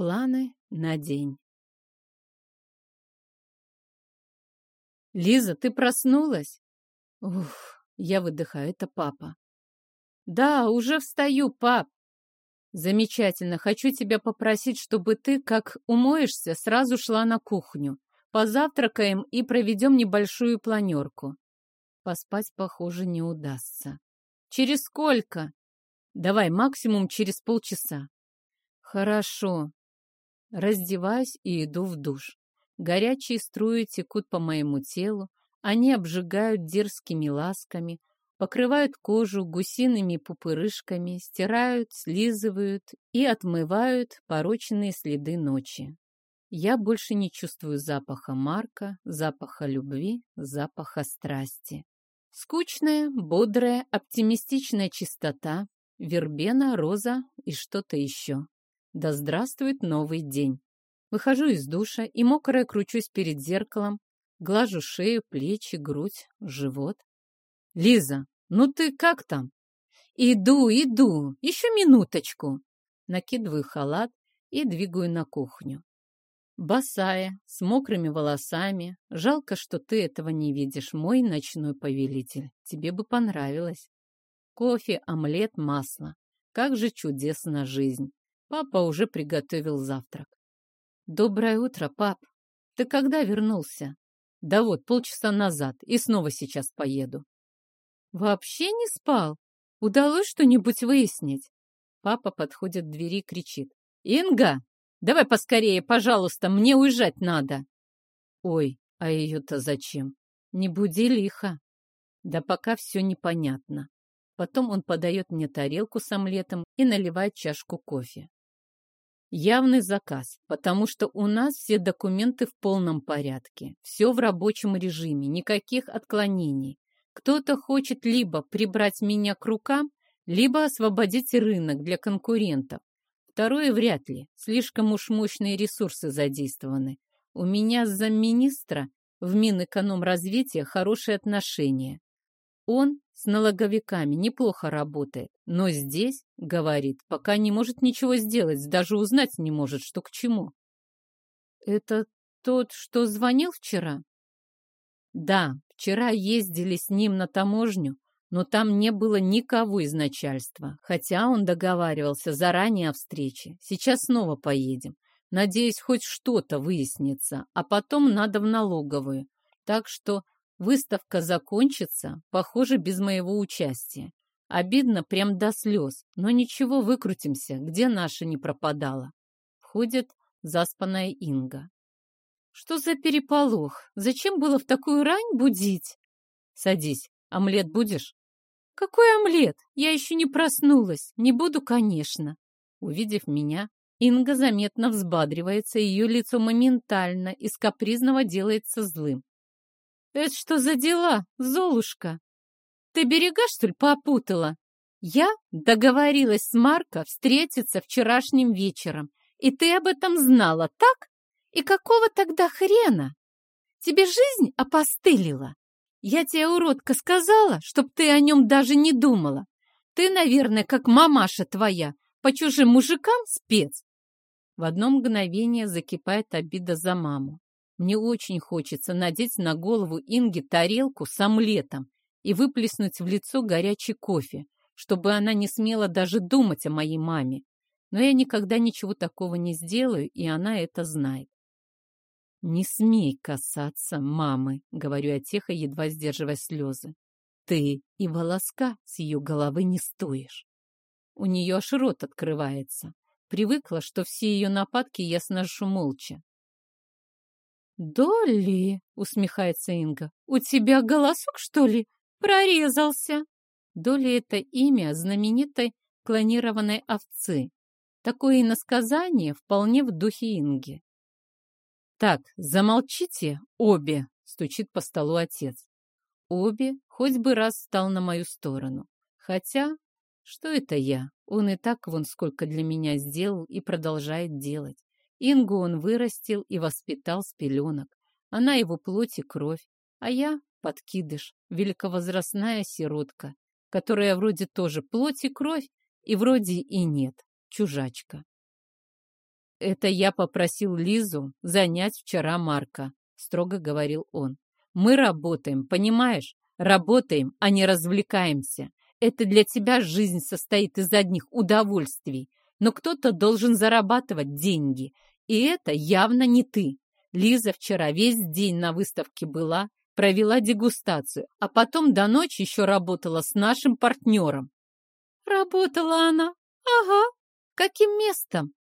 Планы на день. «Лиза, ты проснулась?» Ух, я выдыхаю, это папа. «Да, уже встаю, пап!» «Замечательно. Хочу тебя попросить, чтобы ты, как умоешься, сразу шла на кухню. Позавтракаем и проведем небольшую планерку». Поспать, похоже, не удастся. «Через сколько?» «Давай, максимум через полчаса». «Хорошо». Раздеваюсь и иду в душ. Горячие струи текут по моему телу, они обжигают дерзкими ласками, покрывают кожу гусиными пупырышками, стирают, слизывают и отмывают порочные следы ночи. Я больше не чувствую запаха Марка, запаха любви, запаха страсти. Скучная, бодрая, оптимистичная чистота, вербена, роза и что-то еще. Да здравствует новый день! Выхожу из душа и мокрая кручусь перед зеркалом, глажу шею, плечи, грудь, живот. «Лиза, ну ты как там?» «Иду, иду, еще минуточку!» Накидываю халат и двигаю на кухню. Босая, с мокрыми волосами. Жалко, что ты этого не видишь, мой ночной повелитель. Тебе бы понравилось. Кофе, омлет, масло. Как же чудесна жизнь. Папа уже приготовил завтрак. «Доброе утро, пап. Ты когда вернулся?» «Да вот, полчаса назад, и снова сейчас поеду». «Вообще не спал? Удалось что-нибудь выяснить?» Папа подходит к двери и кричит. «Инга, давай поскорее, пожалуйста, мне уезжать надо». «Ой, а ее-то зачем? Не буди лихо». Да пока все непонятно. Потом он подает мне тарелку с омлетом и наливает чашку кофе. Явный заказ, потому что у нас все документы в полном порядке, все в рабочем режиме, никаких отклонений. Кто-то хочет либо прибрать меня к рукам, либо освободить рынок для конкурентов. Второе вряд ли, слишком уж мощные ресурсы задействованы. У меня с замминистра в Минэкономразвития хорошие отношения. Он с налоговиками неплохо работает, но здесь, говорит, пока не может ничего сделать, даже узнать не может, что к чему. Это тот, что звонил вчера? Да, вчера ездили с ним на таможню, но там не было никого из начальства, хотя он договаривался заранее о встрече. Сейчас снова поедем. Надеюсь, хоть что-то выяснится, а потом надо в налоговую. Так что Выставка закончится, похоже, без моего участия. Обидно прям до слез, но ничего, выкрутимся, где наша не пропадала. Входит заспанная Инга. Что за переполох? Зачем было в такую рань будить? Садись, омлет будешь? Какой омлет? Я еще не проснулась. Не буду, конечно. Увидев меня, Инга заметно взбадривается, ее лицо моментально из капризного делается злым. «Это что за дела, Золушка? Ты берега, что ли, попутала? Я договорилась с Марко встретиться вчерашним вечером, и ты об этом знала, так? И какого тогда хрена? Тебе жизнь опостылила? Я тебе, уродка, сказала, чтоб ты о нем даже не думала. Ты, наверное, как мамаша твоя, по чужим мужикам спец. В одно мгновение закипает обида за маму. Мне очень хочется надеть на голову Инги тарелку с омлетом и выплеснуть в лицо горячий кофе, чтобы она не смела даже думать о моей маме. Но я никогда ничего такого не сделаю, и она это знает. «Не смей касаться мамы», — говорю я тихо, едва сдерживая слезы. «Ты и волоска с ее головы не стоишь». У нее аж рот открывается. Привыкла, что все ее нападки я сношу молча. «Долли!» — усмехается Инга. «У тебя голосок, что ли, прорезался?» Долли — это имя знаменитой клонированной овцы. Такое иносказание вполне в духе Инги. «Так, замолчите, обе!» — стучит по столу отец. Обе хоть бы раз стал на мою сторону. Хотя, что это я? Он и так вон сколько для меня сделал и продолжает делать. Ингу он вырастил и воспитал с пеленок. Она его плоть и кровь, а я — подкидыш, великовозрастная сиротка, которая вроде тоже плоть и кровь, и вроде и нет, чужачка. Это я попросил Лизу занять вчера Марка, строго говорил он. Мы работаем, понимаешь? Работаем, а не развлекаемся. Это для тебя жизнь состоит из одних удовольствий. Но кто-то должен зарабатывать деньги. И это явно не ты. Лиза вчера весь день на выставке была, провела дегустацию, а потом до ночи еще работала с нашим партнером. Работала она? Ага. Каким местом?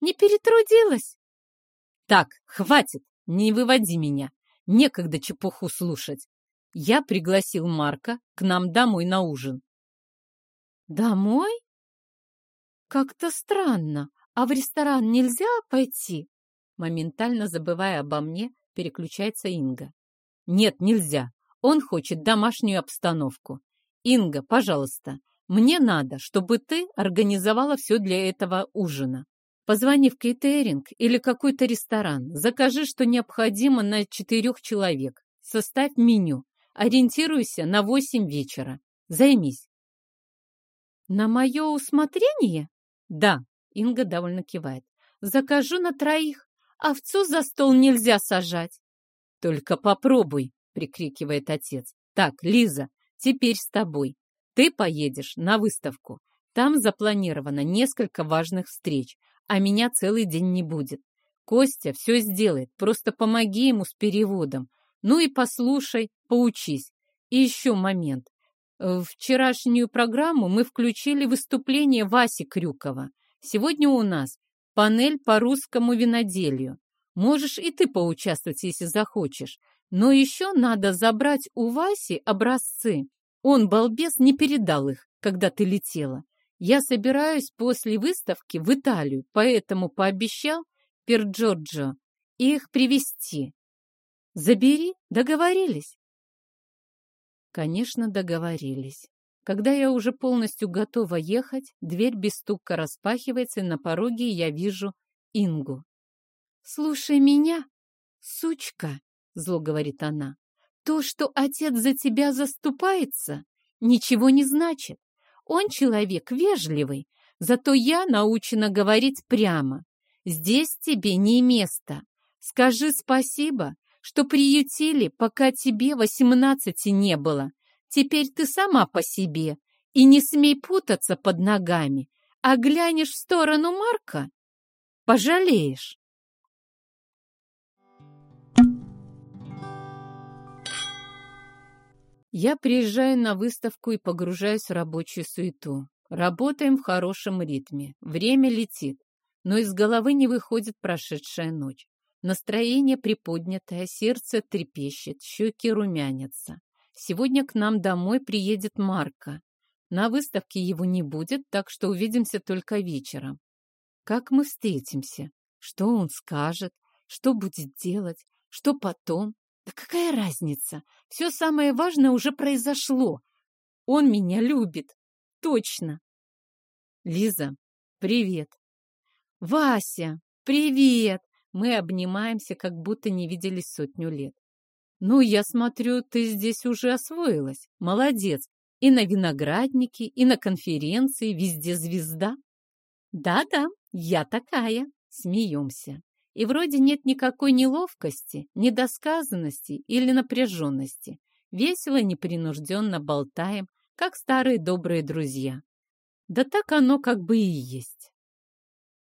Не перетрудилась? Так, хватит, не выводи меня. Некогда чепуху слушать. Я пригласил Марка к нам домой на ужин. Домой? Как-то странно. А в ресторан нельзя пойти? Моментально забывая обо мне, переключается Инга. Нет, нельзя. Он хочет домашнюю обстановку. Инга, пожалуйста, мне надо, чтобы ты организовала все для этого ужина. Позвони в кейтеринг или какой-то ресторан, закажи, что необходимо на четырех человек. Составь меню. Ориентируйся на восемь вечера. Займись. На мое усмотрение? Да, Инга довольно кивает. Закажу на троих. Овцу за стол нельзя сажать. Только попробуй, прикрикивает отец. Так, Лиза, теперь с тобой. Ты поедешь на выставку. Там запланировано несколько важных встреч, а меня целый день не будет. Костя все сделает, просто помоги ему с переводом. Ну и послушай, поучись. И еще момент. В вчерашнюю программу мы включили выступление Васи Крюкова. Сегодня у нас панель по русскому виноделию. Можешь и ты поучаствовать, если захочешь. Но еще надо забрать у Васи образцы. Он, балбес, не передал их, когда ты летела. Я собираюсь после выставки в Италию, поэтому пообещал Пер Джорджо их привезти. Забери, договорились. Конечно, договорились. Когда я уже полностью готова ехать, дверь без стука распахивается, и на пороге я вижу Ингу. «Слушай меня, сучка!» — зло говорит она. «То, что отец за тебя заступается, ничего не значит. Он человек вежливый, зато я научена говорить прямо. Здесь тебе не место. Скажи спасибо, что приютили, пока тебе восемнадцати не было. Теперь ты сама по себе, и не смей путаться под ногами, а глянешь в сторону Марка — пожалеешь. Я приезжаю на выставку и погружаюсь в рабочую суету. Работаем в хорошем ритме. Время летит, но из головы не выходит прошедшая ночь. Настроение приподнятое, сердце трепещет, щеки румянятся. Сегодня к нам домой приедет Марка. На выставке его не будет, так что увидимся только вечером. Как мы встретимся? Что он скажет? Что будет делать? Что потом? Да какая разница? Все самое важное уже произошло. Он меня любит. Точно. Лиза, привет. Вася, привет. Мы обнимаемся, как будто не виделись сотню лет. Ну, я смотрю, ты здесь уже освоилась. Молодец. И на винограднике, и на конференции, везде звезда. Да-да, я такая. Смеемся. И вроде нет никакой неловкости, недосказанности или напряженности. Весело, непринужденно болтаем, как старые добрые друзья. Да так оно как бы и есть.